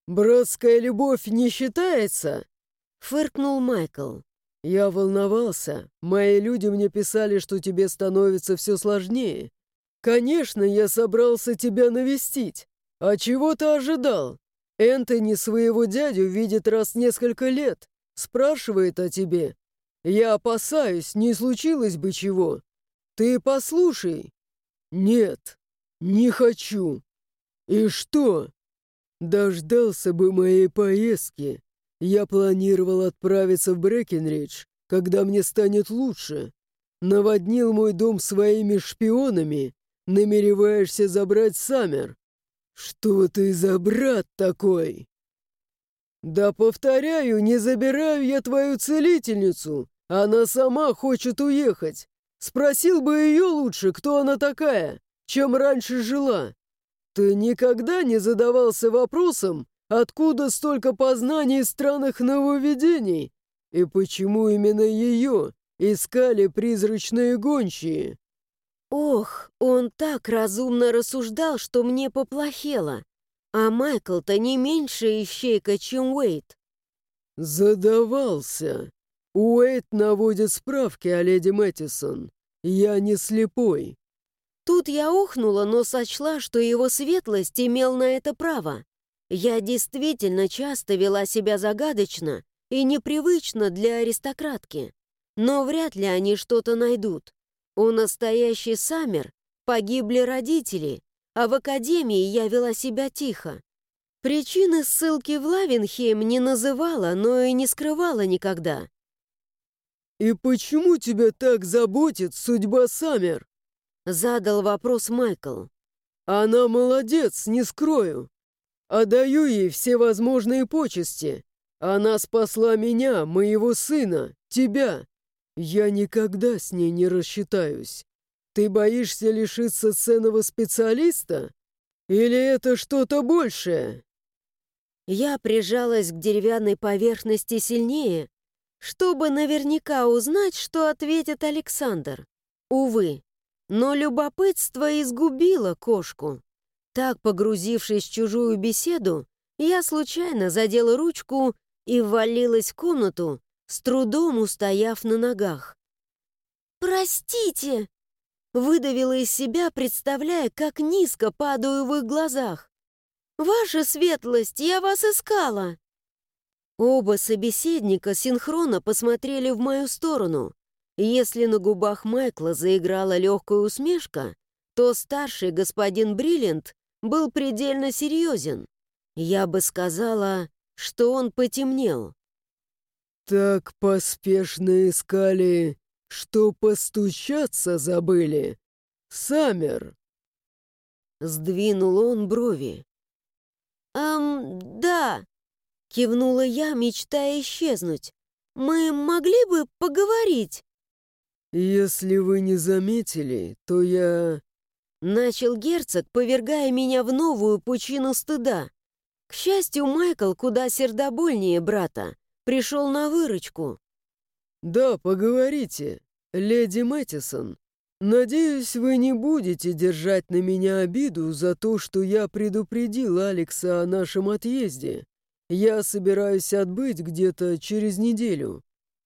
«Братская любовь не считается?» — фыркнул Майкл. «Я волновался. Мои люди мне писали, что тебе становится все сложнее. Конечно, я собрался тебя навестить. А чего ты ожидал? Энтони своего дядю видит раз несколько лет. Спрашивает о тебе. Я опасаюсь, не случилось бы чего. Ты послушай. Нет, не хочу. И что? Дождался бы моей поездки. Я планировал отправиться в Брэкенридж, когда мне станет лучше. Наводнил мой дом своими шпионами. Намереваешься забрать Саммер. Что ты за брат такой? Да повторяю, не забираю я твою целительницу. Она сама хочет уехать. Спросил бы ее лучше, кто она такая, чем раньше жила. Ты никогда не задавался вопросом, откуда столько познаний и странных нововведений? И почему именно ее искали призрачные гончие? Ох, он так разумно рассуждал, что мне поплохело. А Майкл-то не меньше ищейка, чем Уэйт. Задавался. Уэйт наводит справки о леди Мэттисон. Я не слепой. Тут я ухнула, но сочла, что его светлость имел на это право. Я действительно часто вела себя загадочно и непривычно для аристократки. Но вряд ли они что-то найдут. У настоящей Саммер погибли родители, а в академии я вела себя тихо. Причины ссылки в Лавенхейм не называла, но и не скрывала никогда. «И почему тебя так заботит судьба Саммер?» Задал вопрос Майкл. «Она молодец, не скрою. Отдаю ей все возможные почести. Она спасла меня, моего сына, тебя. Я никогда с ней не рассчитаюсь. Ты боишься лишиться ценного специалиста? Или это что-то большее?» Я прижалась к деревянной поверхности сильнее, чтобы наверняка узнать, что ответит Александр. Увы, но любопытство изгубило кошку. Так, погрузившись в чужую беседу, я случайно задела ручку и ввалилась в комнату, с трудом устояв на ногах. «Простите!» — выдавила из себя, представляя, как низко падаю в их глазах. «Ваша светлость, я вас искала!» Оба собеседника синхронно посмотрели в мою сторону. Если на губах Майкла заиграла легкая усмешка, то старший господин Бриллиант был предельно серьезен. Я бы сказала, что он потемнел. «Так поспешно искали, что постучаться забыли. Саммер!» Сдвинул он брови. «Эм, да!» — кивнула я, мечтая исчезнуть. «Мы могли бы поговорить?» «Если вы не заметили, то я...» Начал герцог, повергая меня в новую пучину стыда. К счастью, Майкл куда сердобольнее брата. Пришел на выручку. «Да, поговорите, леди Мэттисон. Надеюсь, вы не будете держать на меня обиду за то, что я предупредил Алекса о нашем отъезде. Я собираюсь отбыть где-то через неделю.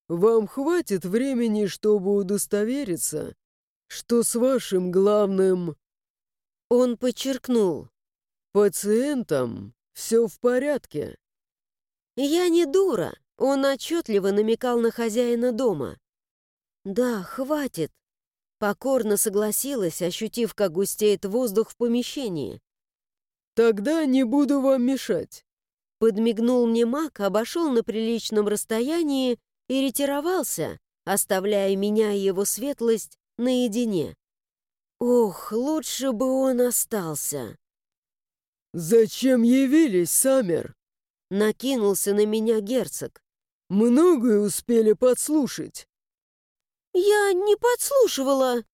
Вам хватит времени, чтобы удостовериться, что с вашим главным...» Он подчеркнул. «Пациентом все в порядке». «Я не дура», — он отчетливо намекал на хозяина дома. «Да, хватит», — покорно согласилась, ощутив, как густеет воздух в помещении. «Тогда не буду вам мешать». Подмигнул мне маг, обошел на приличном расстоянии и ретировался, оставляя меня и его светлость наедине. Ох, лучше бы он остался. «Зачем явились, Саммер?» Накинулся на меня герцог. «Многое успели подслушать». «Я не подслушивала!»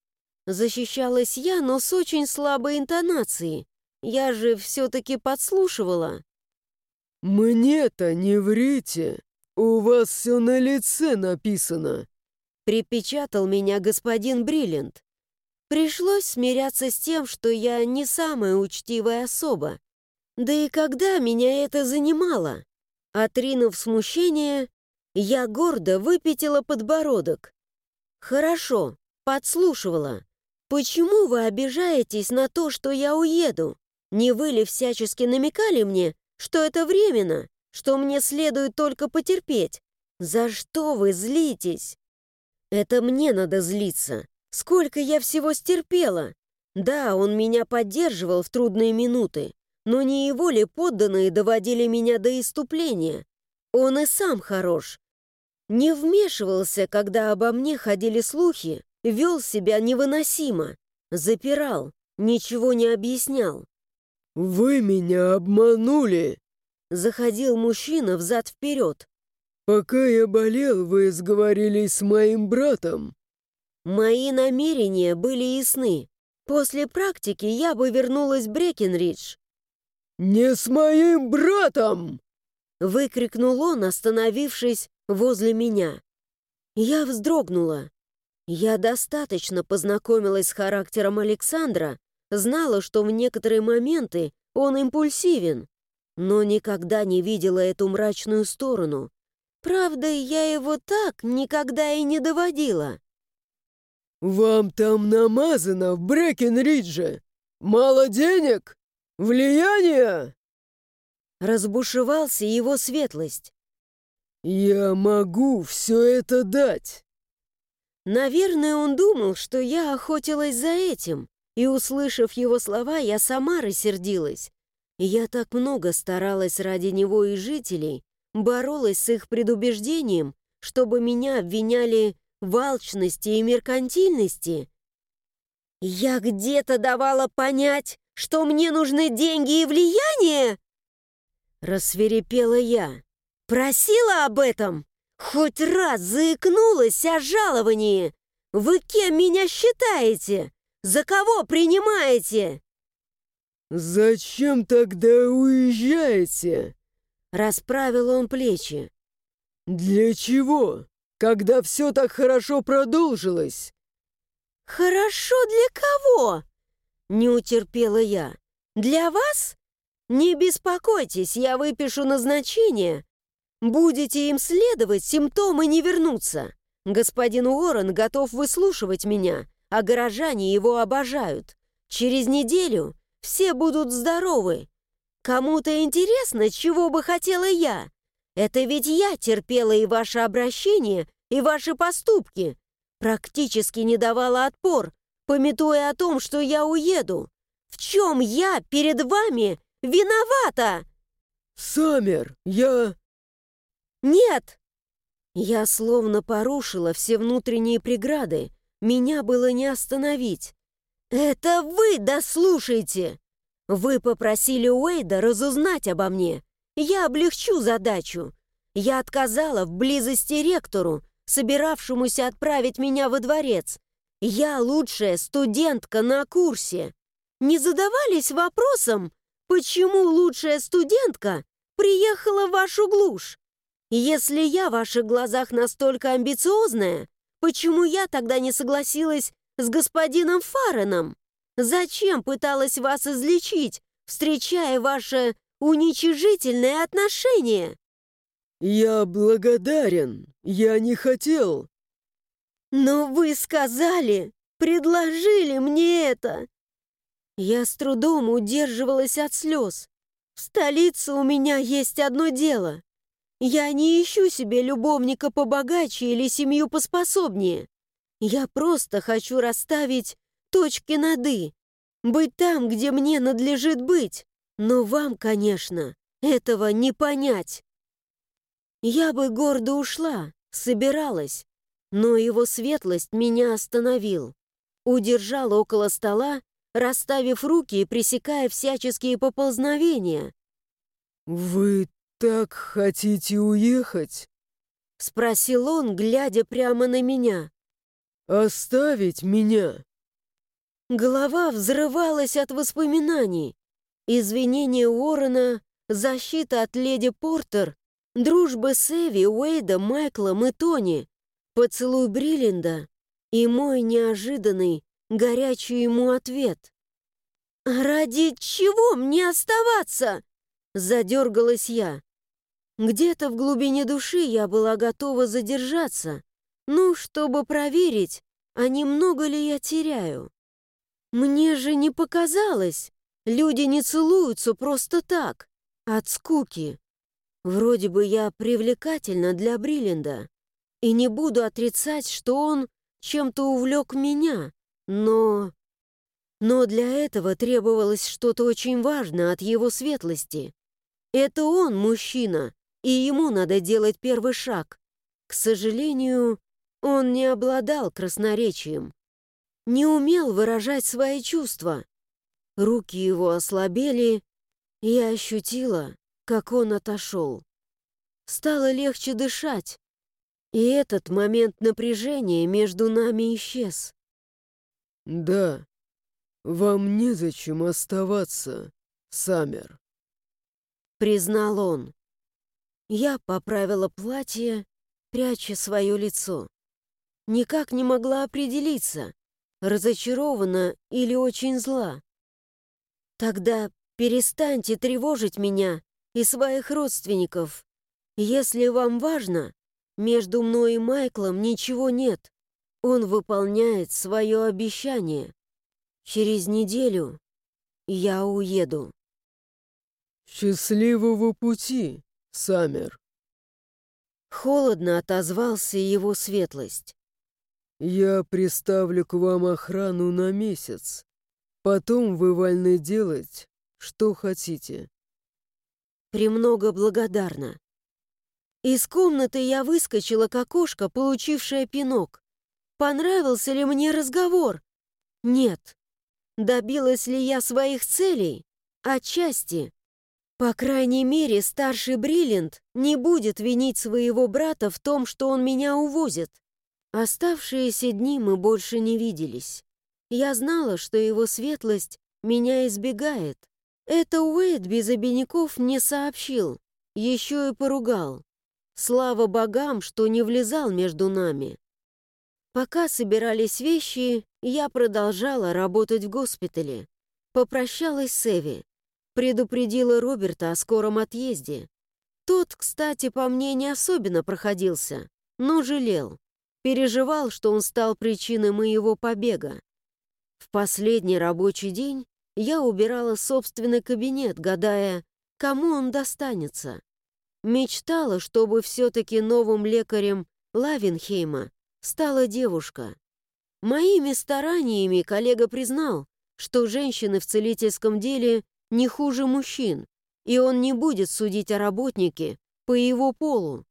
Защищалась я, но с очень слабой интонацией. Я же все-таки подслушивала. «Мне-то не врите. У вас все на лице написано». Припечатал меня господин Бриллиант. Пришлось смиряться с тем, что я не самая учтивая особа. Да и когда меня это занимало? Отринув смущение, я гордо выпятила подбородок. «Хорошо, подслушивала. Почему вы обижаетесь на то, что я уеду? Не вы ли всячески намекали мне, что это временно, что мне следует только потерпеть? За что вы злитесь?» «Это мне надо злиться. Сколько я всего стерпела. Да, он меня поддерживал в трудные минуты, но не его ли подданные доводили меня до иступления? Он и сам хорош. Не вмешивался, когда обо мне ходили слухи, вел себя невыносимо, запирал, ничего не объяснял. «Вы меня обманули!» Заходил мужчина взад-вперед. «Пока я болел, вы сговорились с моим братом. Мои намерения были ясны. После практики я бы вернулась в Брекенридж. «Не с моим братом!» Выкрикнул он, остановившись возле меня. Я вздрогнула. Я достаточно познакомилась с характером Александра, знала, что в некоторые моменты он импульсивен, но никогда не видела эту мрачную сторону. Правда, я его так никогда и не доводила. «Вам там намазано в Брэкенридже! Мало денег? Влияния?» Разбушевался его светлость. «Я могу все это дать!» Наверное, он думал, что я охотилась за этим, и, услышав его слова, я сама рассердилась. Я так много старалась ради него и жителей, боролась с их предубеждением, чтобы меня обвиняли в алчности и меркантильности. Я где-то давала понять, что мне нужны деньги и влияние? Рассверепела я. Просила об этом? Хоть раз заикнулась о жаловании. Вы кем меня считаете? За кого принимаете? «Зачем тогда уезжаете?» Расправил он плечи. «Для чего?» когда все так хорошо продолжилось?» «Хорошо для кого?» — не утерпела я. «Для вас? Не беспокойтесь, я выпишу назначение. Будете им следовать, симптомы не вернутся. Господин Уоррен готов выслушивать меня, а горожане его обожают. Через неделю все будут здоровы. Кому-то интересно, чего бы хотела я? Это ведь я терпела и ваше обращение, и ваши поступки. Практически не давала отпор, пометуя о том, что я уеду. В чем я перед вами виновата? Саммер, я... Нет! Я словно порушила все внутренние преграды. Меня было не остановить. Это вы дослушайте! Вы попросили Уэйда разузнать обо мне. Я облегчу задачу. Я отказала в близости ректору, собиравшемуся отправить меня во дворец. Я лучшая студентка на курсе. Не задавались вопросом, почему лучшая студентка приехала в вашу глушь? Если я в ваших глазах настолько амбициозная, почему я тогда не согласилась с господином Фареном? Зачем пыталась вас излечить, встречая ваше уничижительное отношение?» «Я благодарен. Я не хотел». «Но вы сказали, предложили мне это!» Я с трудом удерживалась от слез. В столице у меня есть одно дело. Я не ищу себе любовника побогаче или семью поспособнее. Я просто хочу расставить точки над «и», быть там, где мне надлежит быть. Но вам, конечно, этого не понять. Я бы гордо ушла, собиралась, но его светлость меня остановил. Удержал около стола, расставив руки и пресекая всяческие поползновения. «Вы так хотите уехать?» — спросил он, глядя прямо на меня. «Оставить меня?» Голова взрывалась от воспоминаний. Извинения Уоррена, защита от леди Портер, дружба с Эви, Уэйда, Майклом и Тони, поцелуй Бриллинда и мой неожиданный, горячий ему ответ. «Ради чего мне оставаться?» Задергалась я. Где-то в глубине души я была готова задержаться, ну, чтобы проверить, а немного ли я теряю. Мне же не показалось. Люди не целуются просто так, от скуки. Вроде бы я привлекательна для Бриллинда, и не буду отрицать, что он чем-то увлек меня, но... Но для этого требовалось что-то очень важное от его светлости. Это он мужчина, и ему надо делать первый шаг. К сожалению, он не обладал красноречием не умел выражать свои чувства. Руки его ослабели, и я ощутила, как он отошел. Стало легче дышать, и этот момент напряжения между нами исчез. «Да, вам незачем оставаться, Саммер», — признал он. Я поправила платье, пряча свое лицо. Никак не могла определиться, разочарована или очень зла. Тогда перестаньте тревожить меня и своих родственников. Если вам важно, между мной и Майклом ничего нет. Он выполняет свое обещание. Через неделю я уеду. «Счастливого пути, Саммер!» Холодно отозвался его светлость. «Я приставлю к вам охрану на месяц. Потом вы вольны делать, что хотите». «Премного благодарна». Из комнаты я выскочила к окошко, получившая пинок. Понравился ли мне разговор? Нет. Добилась ли я своих целей? Отчасти. По крайней мере, старший Бриллиант не будет винить своего брата в том, что он меня увозит. Оставшиеся дни мы больше не виделись. Я знала, что его светлость меня избегает. Это Уэйд без обиняков не сообщил, еще и поругал. Слава богам, что не влезал между нами. Пока собирались вещи, я продолжала работать в госпитале. Попрощалась с Эви. Предупредила Роберта о скором отъезде. Тот, кстати, по мне не особенно проходился, но жалел. Переживал, что он стал причиной моего побега. В последний рабочий день я убирала собственный кабинет, гадая, кому он достанется. Мечтала, чтобы все-таки новым лекарем Лавенхейма стала девушка. Моими стараниями коллега признал, что женщины в целительском деле не хуже мужчин, и он не будет судить о работнике по его полу.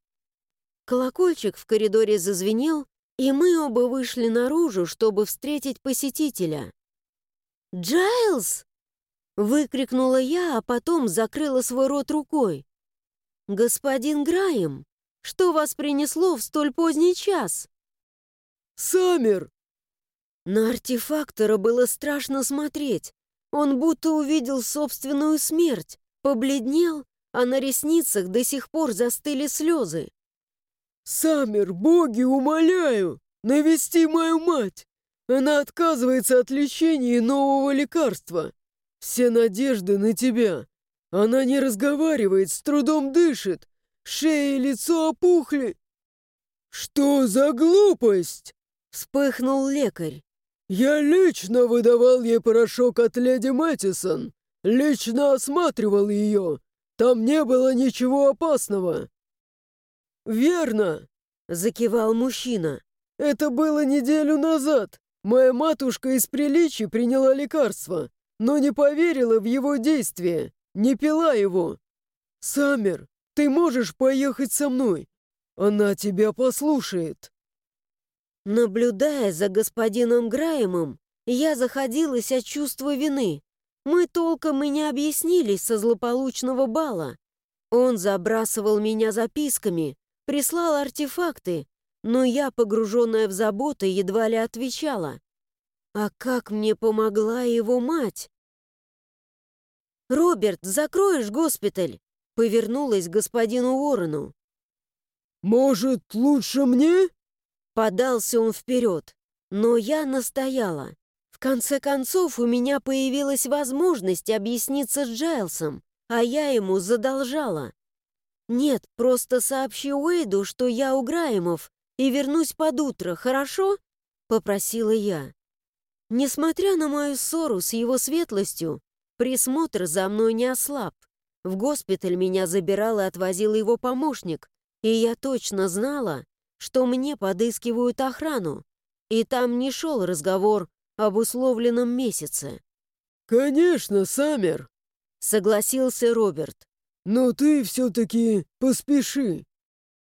Колокольчик в коридоре зазвенел, и мы оба вышли наружу, чтобы встретить посетителя. «Джайлз!» — выкрикнула я, а потом закрыла свой рот рукой. «Господин Граем, что вас принесло в столь поздний час?» «Саммер!» На артефактора было страшно смотреть. Он будто увидел собственную смерть, побледнел, а на ресницах до сих пор застыли слезы. «Саммер, боги, умоляю, навести мою мать! Она отказывается от лечения и нового лекарства. Все надежды на тебя. Она не разговаривает, с трудом дышит. Шея и лицо опухли. Что за глупость? Вспыхнул лекарь. Я лично выдавал ей порошок от леди Мэттисон. Лично осматривал ее. Там не было ничего опасного. «Верно!» — закивал мужчина. «Это было неделю назад. Моя матушка из приличия приняла лекарство, но не поверила в его действие, не пила его. Саммер, ты можешь поехать со мной? Она тебя послушает». Наблюдая за господином Граемом, я заходилась от чувства вины. Мы толком и не объяснились со злополучного бала. Он забрасывал меня записками, прислал артефакты, но я, погруженная в заботы, едва ли отвечала. А как мне помогла его мать? «Роберт, закроешь госпиталь?» — повернулась к господину Уоррену. «Может, лучше мне?» Подался он вперед, но я настояла. В конце концов, у меня появилась возможность объясниться с Джайлсом, а я ему задолжала. «Нет, просто сообщи Уэйду, что я у Граемов, и вернусь под утро, хорошо?» — попросила я. Несмотря на мою ссору с его светлостью, присмотр за мной не ослаб. В госпиталь меня забирал и отвозил его помощник, и я точно знала, что мне подыскивают охрану, и там не шел разговор об условленном месяце. «Конечно, Саммер», — согласился Роберт. «Но ты все-таки поспеши.